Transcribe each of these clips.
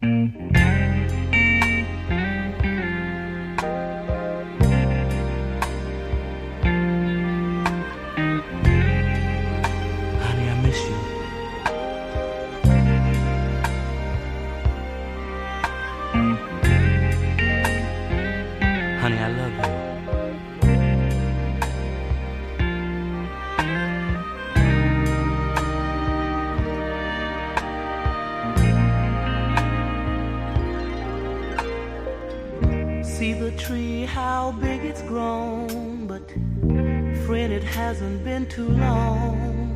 Honey, the tree, how big it's grown, but friend, it hasn't been too long.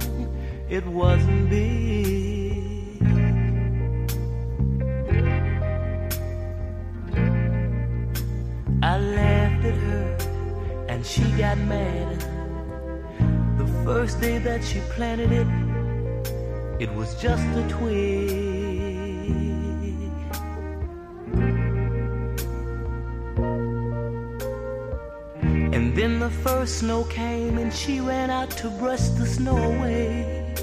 It wasn't big. I laughed at her and she got mad. The first day that she planted it, it was just a twig. Then the first snow came and she ran out to brush the snow away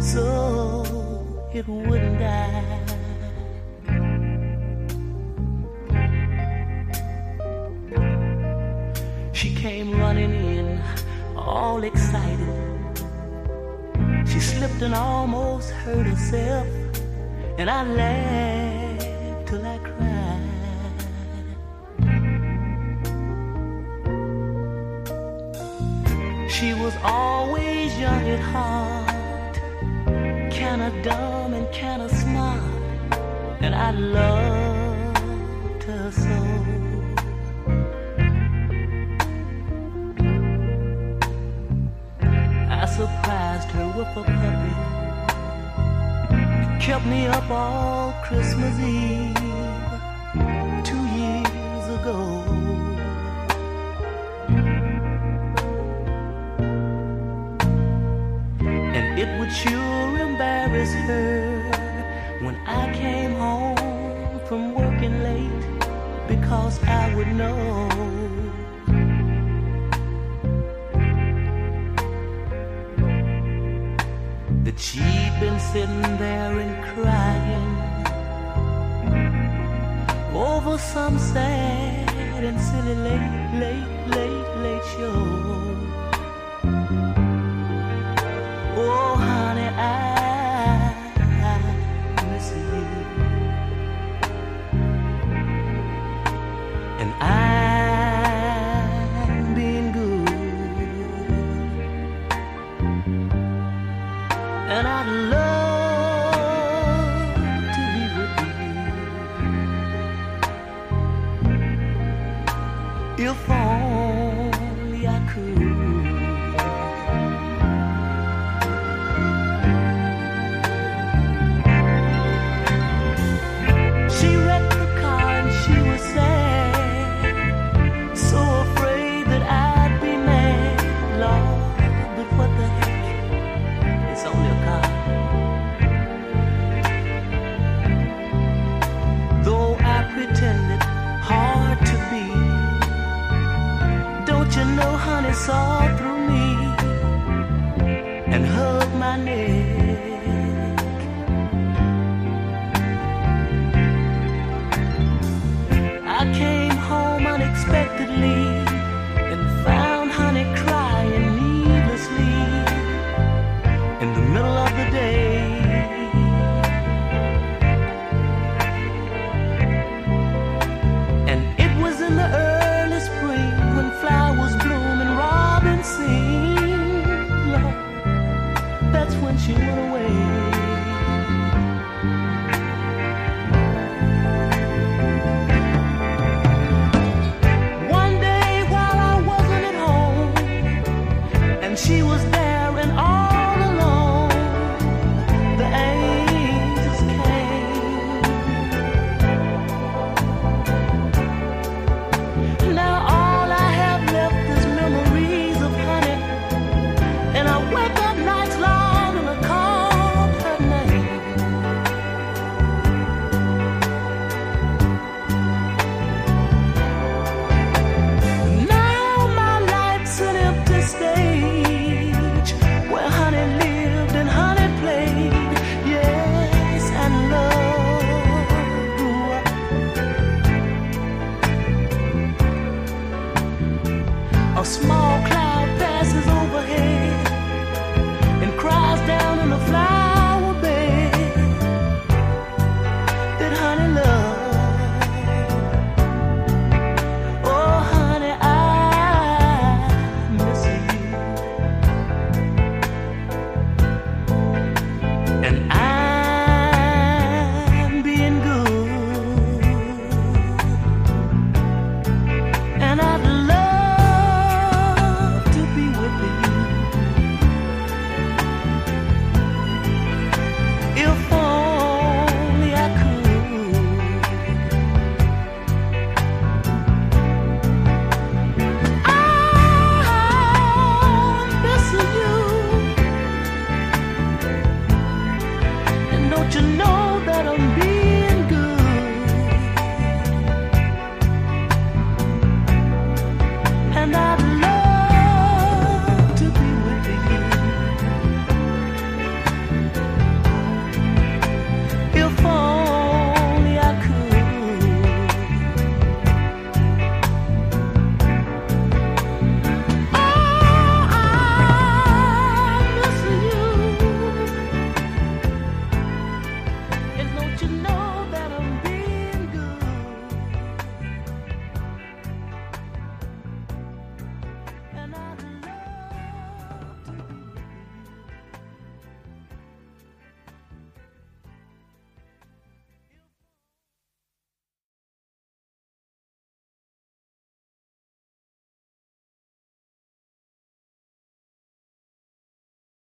so it wouldn't die. She came running in, all excited. She slipped and almost hurt herself, and I laughed was always young at heart, kinda dumb and kinda smart, and I loved her so. I surprised her with a puppy. Kept me up all Christmas Eve two years ago. It would sure embarrass her when I came home from working late because I would know that she'd been sitting there and crying over some sad and silly late, late. real phone. my name.